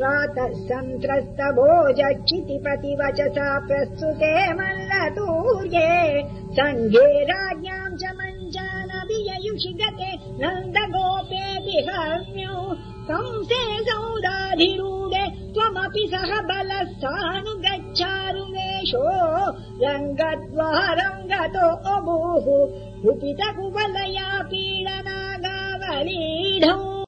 प्रातः संस्त्रस्त भोज प्रस्तुते मल्लतूर्ये। सङ्घे राज्ञाम् च मञ्चानभि ययुषि गते नन्दगोपेऽपि गोपेऽपि कंसे सौदाधिरूढे त्वमपि सह बलस्थानुगच्छारुवेषो रङ्गद्वारम् गतो अभूः कुपित कुबलया पीडा